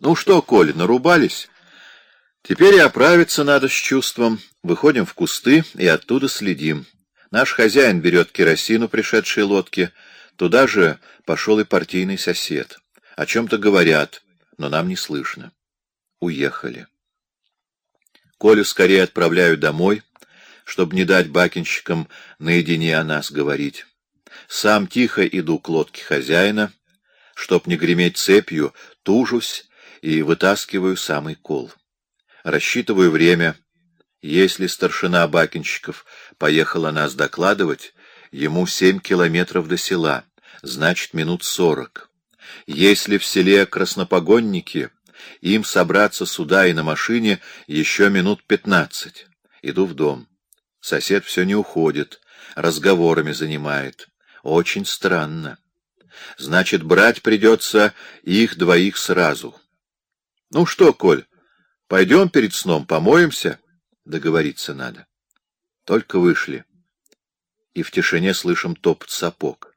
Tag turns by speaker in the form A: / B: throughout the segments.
A: Ну что, Коля, нарубались? Теперь и оправиться надо с чувством. Выходим в кусты и оттуда следим. Наш хозяин берет керосину пришедшей лодки. Туда же пошел и партийный сосед. О чем-то говорят, но нам не слышно. Уехали. Колю скорее отправляю домой, чтобы не дать бакинщикам наедине о нас говорить. Сам тихо иду к лодке хозяина, чтоб не греметь цепью, тужусь и вытаскиваю самый кол. Рассчитываю время. Если старшина Бакинщиков поехала нас докладывать, ему семь километров до села, значит, минут сорок. Если в селе Краснопогонники, им собраться сюда и на машине еще минут пятнадцать. Иду в дом. Сосед все не уходит, разговорами занимает. Очень странно. Значит, брать придется их двоих сразу. Ну что, Коль, пойдем перед сном помоемся? Договориться надо. Только вышли. И в тишине слышим топот сапог.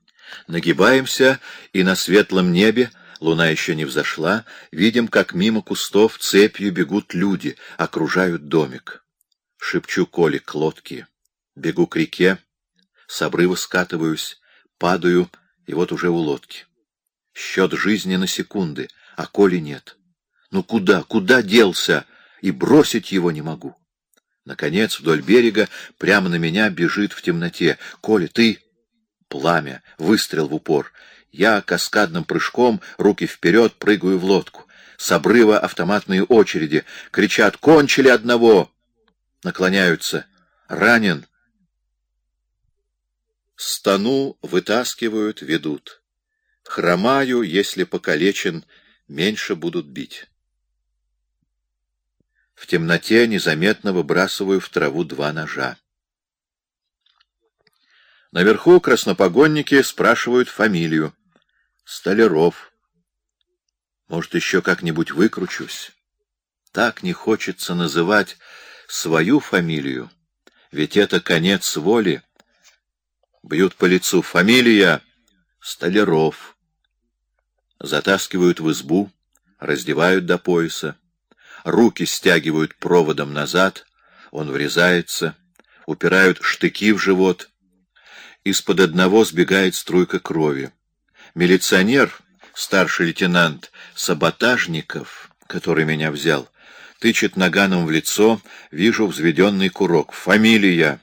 A: Нагибаемся, и на светлом небе, луна еще не взошла, видим, как мимо кустов цепью бегут люди, окружают домик. Шепчу Коле к лодке. Бегу к реке, с обрыва скатываюсь, падаю, и вот уже у лодки. Счет жизни на секунды, а Коли нет. Ну куда, куда делся? И бросить его не могу. Наконец, вдоль берега, прямо на меня бежит в темноте. Коля, ты... Пламя, выстрел в упор. Я каскадным прыжком, руки вперед, прыгаю в лодку. С обрыва автоматные очереди. Кричат «Кончили одного!» Наклоняются. «Ранен!» Стану, вытаскивают, ведут. Хромаю, если покалечен, меньше будут бить. В темноте незаметно выбрасываю в траву два ножа. Наверху краснопогонники спрашивают фамилию. Столяров. Может, еще как-нибудь выкручусь. Так не хочется называть свою фамилию, ведь это конец воли. Бьют по лицу. Фамилия Столяров. Затаскивают в избу, раздевают до пояса. Руки стягивают проводом назад, он врезается, упирают штыки в живот. Из-под одного сбегает струйка крови. Милиционер, старший лейтенант Саботажников, который меня взял, тычет наганом в лицо, вижу взведенный курок. Фамилия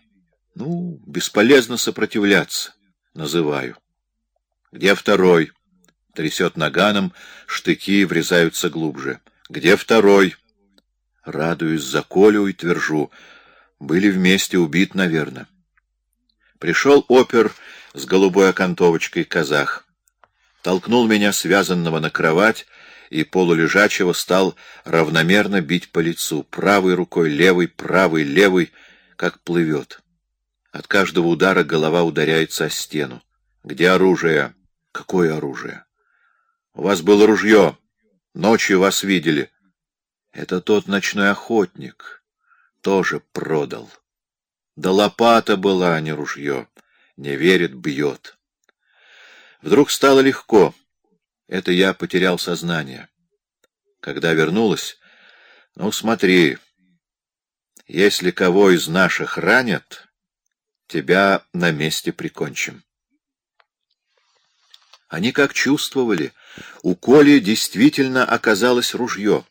A: ну, бесполезно сопротивляться. Называю. Где второй? Трясет наганом, штыки врезаются глубже. Где второй? Радуюсь за Колю и твержу. Были вместе убит, наверное. Пришел опер с голубой окантовочкой казах. Толкнул меня, связанного на кровать, и полулежачего стал равномерно бить по лицу. Правой рукой, левой, правой, левой, как плывет. От каждого удара голова ударяется о стену. Где оружие? Какое оружие? У вас было ружье. Ночью вас видели. Это тот ночной охотник. Тоже продал. Да лопата была, а не ружье. Не верит, бьет. Вдруг стало легко. Это я потерял сознание. Когда вернулась, ну смотри, если кого из наших ранят тебя на месте прикончим. Они как чувствовали, у Коли действительно оказалось ружье.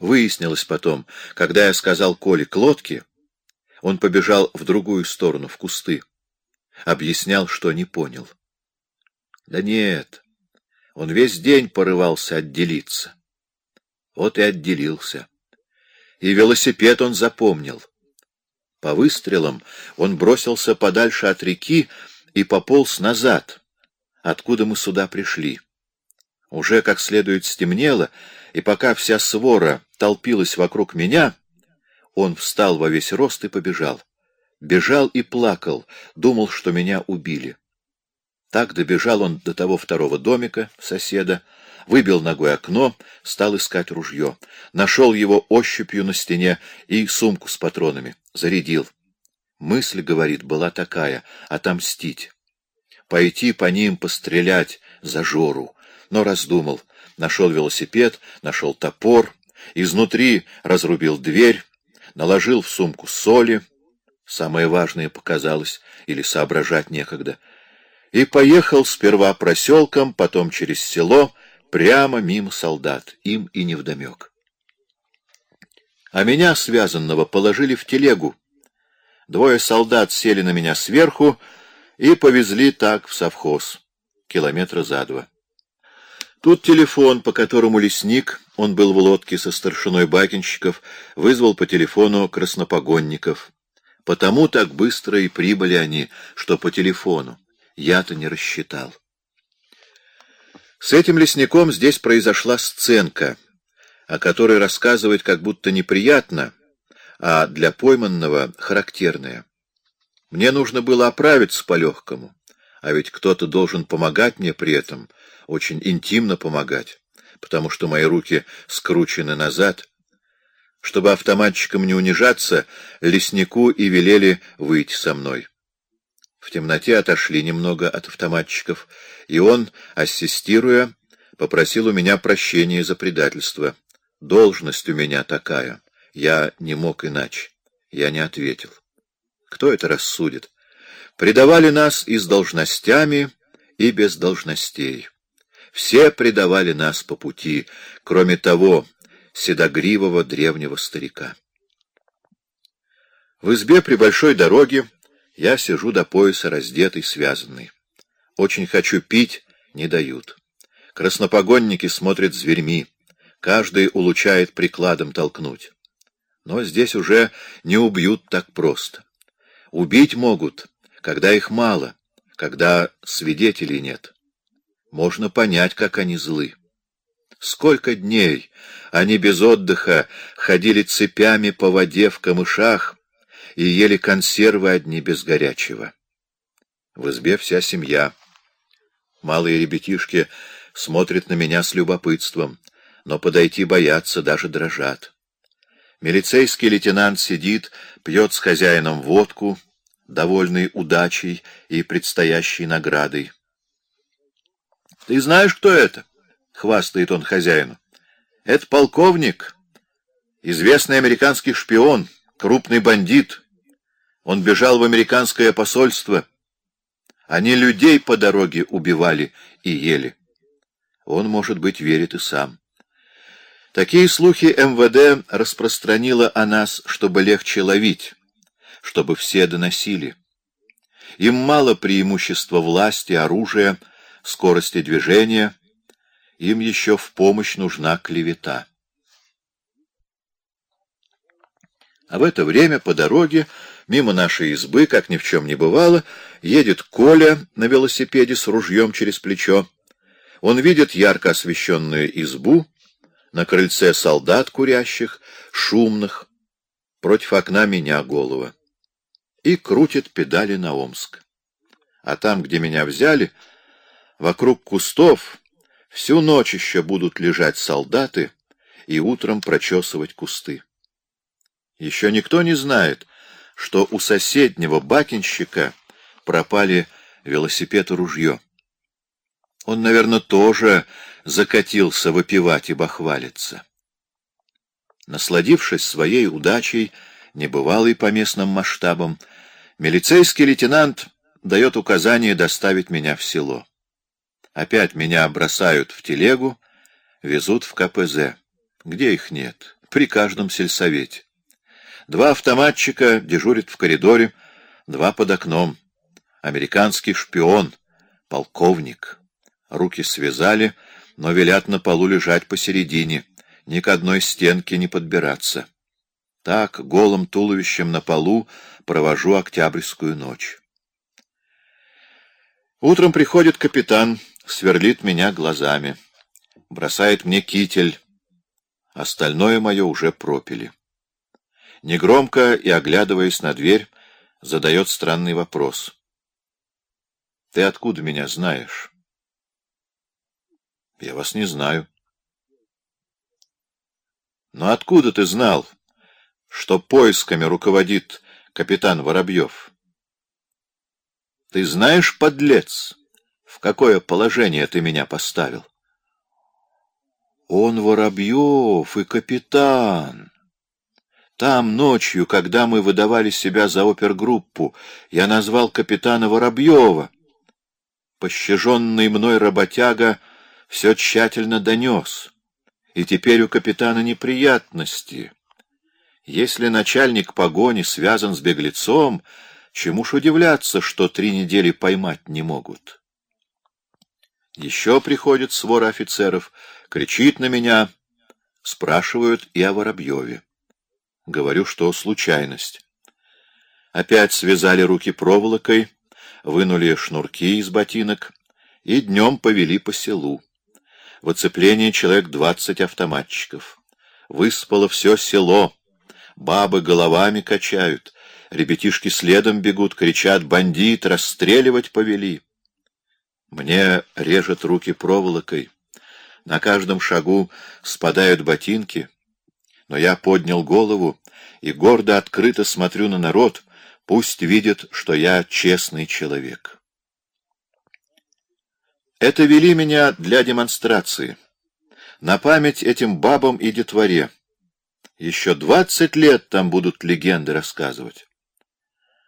A: Выяснилось потом, когда я сказал Коле к лодке, он побежал в другую сторону, в кусты. Объяснял, что не понял. Да нет, он весь день порывался отделиться. Вот и отделился. И велосипед он запомнил. По выстрелам он бросился подальше от реки и пополз назад, откуда мы сюда пришли. Уже как следует стемнело, и пока вся свора толпилась вокруг меня, он встал во весь рост и побежал. Бежал и плакал, думал, что меня убили. Так добежал он до того второго домика, соседа, выбил ногой окно, стал искать ружье. Нашел его ощупью на стене и сумку с патронами. Зарядил. Мысль, говорит, была такая — отомстить. Пойти по ним пострелять за Жору. Но раздумал. нашел велосипед, нашел топор, изнутри разрубил дверь, наложил в сумку соли, самое важное показалось, или соображать некогда, и поехал сперва проселком, потом через село, прямо мимо солдат, им и невдомек. А меня, связанного, положили в телегу. Двое солдат сели на меня сверху и повезли так в совхоз, километра за два. Тут телефон, по которому лесник, он был в лодке со старшиной Бакинщиков, вызвал по телефону краснопогонников. Потому так быстро и прибыли они, что по телефону. Я-то не рассчитал. С этим лесником здесь произошла сценка, о которой рассказывать как будто неприятно, а для пойманного характерная. Мне нужно было оправиться по-легкому, а ведь кто-то должен помогать мне при этом, очень интимно помогать, потому что мои руки скручены назад. Чтобы автоматчикам не унижаться, леснику и велели выйти со мной. В темноте отошли немного от автоматчиков, и он, ассистируя, попросил у меня прощения за предательство. Должность у меня такая. Я не мог иначе. Я не ответил. Кто это рассудит? Предавали нас и с должностями, и без должностей. Все предавали нас по пути, кроме того седогривого древнего старика. В избе при большой дороге я сижу до пояса раздетый, связанный. Очень хочу пить, не дают. Краснопогонники смотрят зверьми. Каждый улучает прикладом толкнуть. Но здесь уже не убьют так просто. Убить могут, когда их мало, когда свидетелей нет. Можно понять, как они злы. Сколько дней они без отдыха ходили цепями по воде в камышах, и ели консервы одни без горячего. В избе вся семья. Малые ребятишки смотрят на меня с любопытством, но подойти боятся, даже дрожат. Милицейский лейтенант сидит, пьет с хозяином водку, довольный удачей и предстоящей наградой. — Ты знаешь, кто это? — хвастает он хозяину. — Это полковник, известный американский шпион, крупный бандит — он бежал в американское посольство. Они людей по дороге убивали и ели. Он, может быть, верит и сам. Такие слухи МВД распространило о нас, чтобы легче ловить, чтобы все доносили. Им мало преимущества власти, оружия, скорости движения. Им еще в помощь нужна клевета. А в это время по дороге Мимо нашей избы, как ни в чем не бывало, едет Коля на велосипеде с ружьем через плечо. Он видит ярко освещенную избу, на крыльце солдат курящих, шумных, против окна меня голова, и крутит педали на Омск. А там, где меня взяли, вокруг кустов всю ночь еще будут лежать солдаты и утром прочесывать кусты. Еще никто не знает, что у соседнего бакинщика пропали велосипед и ружье. Он, наверное, тоже закатился выпивать и бахвалиться. Насладившись своей удачей, небывалой по местным масштабам, милицейский лейтенант дает указание доставить меня в село. Опять меня бросают в телегу, везут в КПЗ. Где их нет? При каждом сельсовете. Два автоматчика дежурят в коридоре, два под окном. Американский шпион, полковник. Руки связали, но велят на полу лежать посередине, ни к одной стенке не подбираться. Так, голым туловищем на полу, провожу октябрьскую ночь. Утром приходит капитан, сверлит меня глазами, бросает мне китель, остальное мое уже пропили. Негромко и оглядываясь на дверь, задает странный вопрос. — Ты откуда меня знаешь? — Я вас не знаю. — Но откуда ты знал, что поисками руководит капитан Воробьев? — Ты знаешь, подлец, в какое положение ты меня поставил? Он Воробьев и капитан. Там ночью, когда мы выдавали себя за опергруппу, я назвал капитана Воробьева. Пощаженный мной работяга все тщательно донес, и теперь у капитана неприятности. Если начальник погони связан с беглецом, чему ж удивляться, что три недели поймать не могут? Еще приходит свора офицеров, кричит на меня, спрашивают и о Воробьеве. Говорю, что случайность. Опять связали руки проволокой, вынули шнурки из ботинок и днем повели по селу. В оцеплении человек двадцать автоматчиков. Выспало все село. Бабы головами качают. Ребятишки следом бегут, кричат «Бандит! Расстреливать повели!» Мне режет руки проволокой. На каждом шагу спадают ботинки. Но я поднял голову и гордо открыто смотрю на народ, пусть видит, что я честный человек. Это вели меня для демонстрации. На память этим бабам и детворе. Еще двадцать лет там будут легенды рассказывать.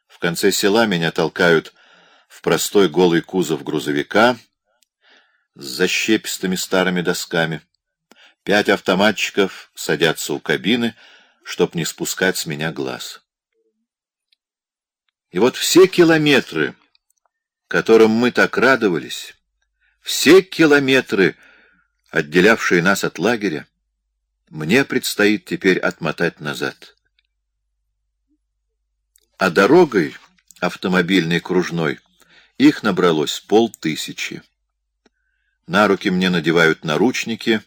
A: В конце села меня толкают в простой голый кузов грузовика с защепистыми старыми досками. Пять автоматчиков садятся у кабины, чтоб не спускать с меня глаз. И вот все километры, которым мы так радовались, все километры, отделявшие нас от лагеря, мне предстоит теперь отмотать назад. А дорогой, автомобильной кружной, их набралось полтысячи. На руки мне надевают наручники,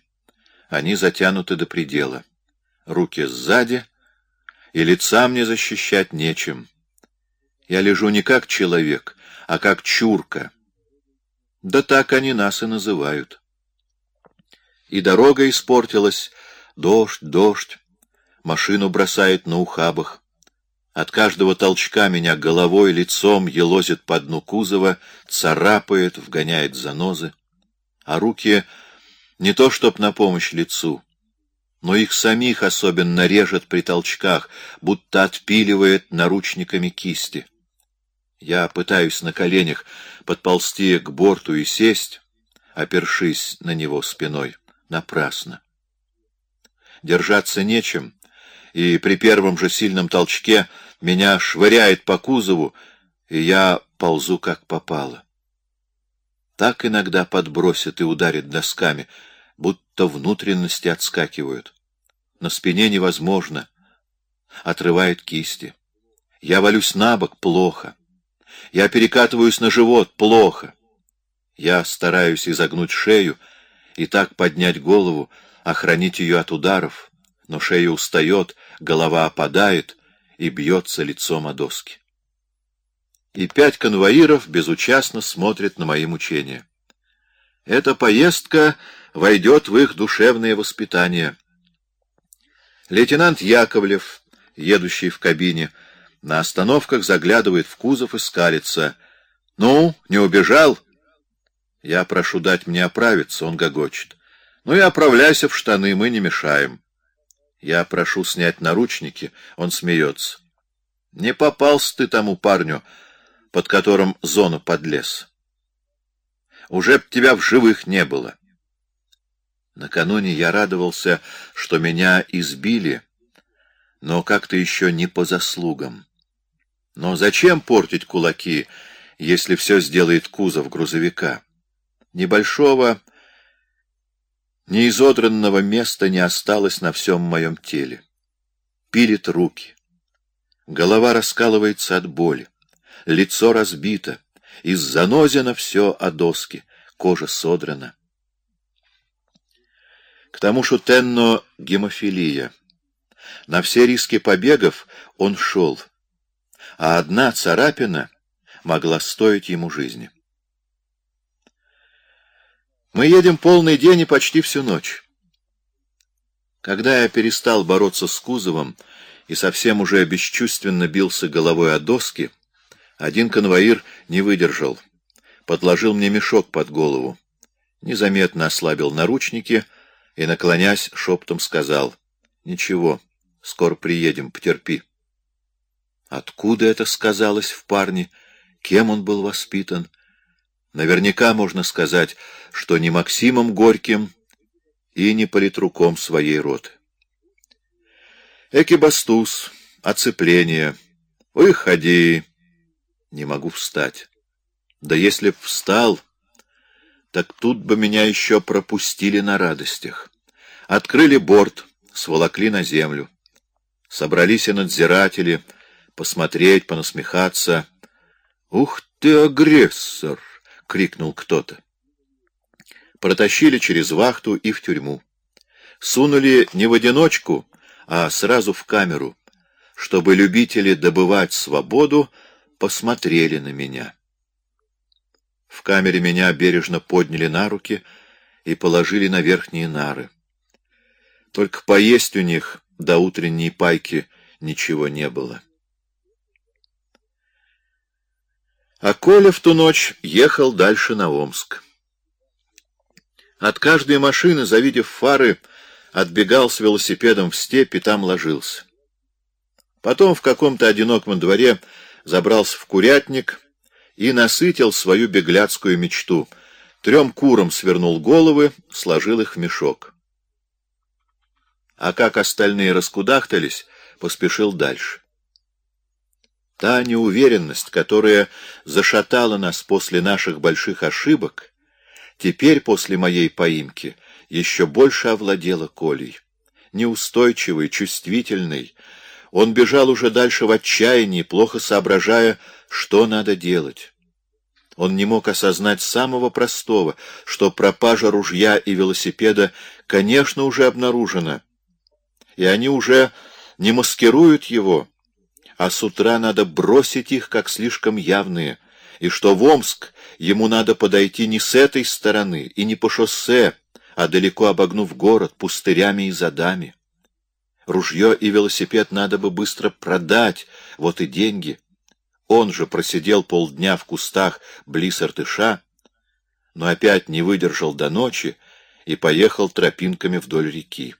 A: они затянуты до предела. Руки сзади, и лица мне защищать нечем. Я лежу не как человек, а как чурка — да так они нас и называют. И дорога испортилась, дождь, дождь, машину бросает на ухабах. От каждого толчка меня головой, лицом елозит по дну кузова, царапает, вгоняет занозы. А руки не то чтоб на помощь лицу, но их самих особенно режет при толчках, будто отпиливает наручниками кисти. Я пытаюсь на коленях подползти к борту и сесть, опершись на него спиной. Напрасно. Держаться нечем, и при первом же сильном толчке меня швыряет по кузову, и я ползу как попало. Так иногда подбросит и ударит досками, будто внутренности отскакивают. На спине невозможно. Отрывает кисти. Я валюсь на бок плохо. Я перекатываюсь на живот. Плохо. Я стараюсь изогнуть шею и так поднять голову, охранить ее от ударов, но шея устает, голова опадает и бьется лицом о доски. И пять конвоиров безучастно смотрят на мои мучения. Эта поездка войдет в их душевное воспитание. Лейтенант Яковлев, едущий в кабине, на остановках заглядывает в кузов и скалится. «Ну, не убежал?» Я прошу дать мне оправиться, он гогочет. «Ну и оправляйся в штаны, мы не мешаем». Я прошу снять наручники, он смеется. «Не попался ты тому парню, под которым зону подлез. Уже б тебя в живых не было». Накануне я радовался, что меня избили, но как-то еще не по заслугам. Но зачем портить кулаки, если все сделает кузов грузовика? Небольшого, неизодранного места не осталось на всем моем теле. Пилит руки. Голова раскалывается от боли. Лицо разбито. Из занозина все о доске. Кожа содрана. К тому же Тенно гемофилия. На все риски побегов он шел — а одна царапина могла стоить ему жизни. Мы едем полный день и почти всю ночь. Когда я перестал бороться с кузовом и совсем уже бесчувственно бился головой о доски, один конвоир не выдержал, подложил мне мешок под голову, незаметно ослабил наручники и, наклонясь, шептом сказал, «Ничего, скоро приедем, потерпи». Откуда это сказалось в парне? Кем он был воспитан? Наверняка можно сказать, что не Максимом Горьким и не политруком своей роты. Экибастуз, оцепление. Выходи. Не могу встать. Да если б встал, так тут бы меня еще пропустили на радостях. Открыли борт, сволокли на землю. Собрались и надзиратели, посмотреть, понасмехаться. «Ух ты, агрессор!» — крикнул кто-то. Протащили через вахту и в тюрьму. Сунули не в одиночку, а сразу в камеру, чтобы любители добывать свободу посмотрели на меня. В камере меня бережно подняли на руки и положили на верхние нары. Только поесть у них до утренней пайки ничего не было. А Коля в ту ночь ехал дальше на Омск. От каждой машины, завидев фары, отбегал с велосипедом в степь и там ложился. Потом в каком-то одиноком дворе забрался в курятник и насытил свою беглядскую мечту. Трем курам свернул головы, сложил их в мешок. А как остальные раскудахтались, поспешил дальше. Та неуверенность, которая зашатала нас после наших больших ошибок, теперь, после моей поимки, еще больше овладела Колей. Неустойчивый, чувствительный, он бежал уже дальше в отчаянии, плохо соображая, что надо делать. Он не мог осознать самого простого, что пропажа ружья и велосипеда, конечно, уже обнаружена, и они уже не маскируют его, а с утра надо бросить их как слишком явные, и что в Омск ему надо подойти не с этой стороны и не по шоссе, а далеко обогнув город, пустырями и задами. Ружье и велосипед надо бы быстро продать, вот и деньги. Он же просидел полдня в кустах близ Артыша, но опять не выдержал до ночи и поехал тропинками вдоль реки.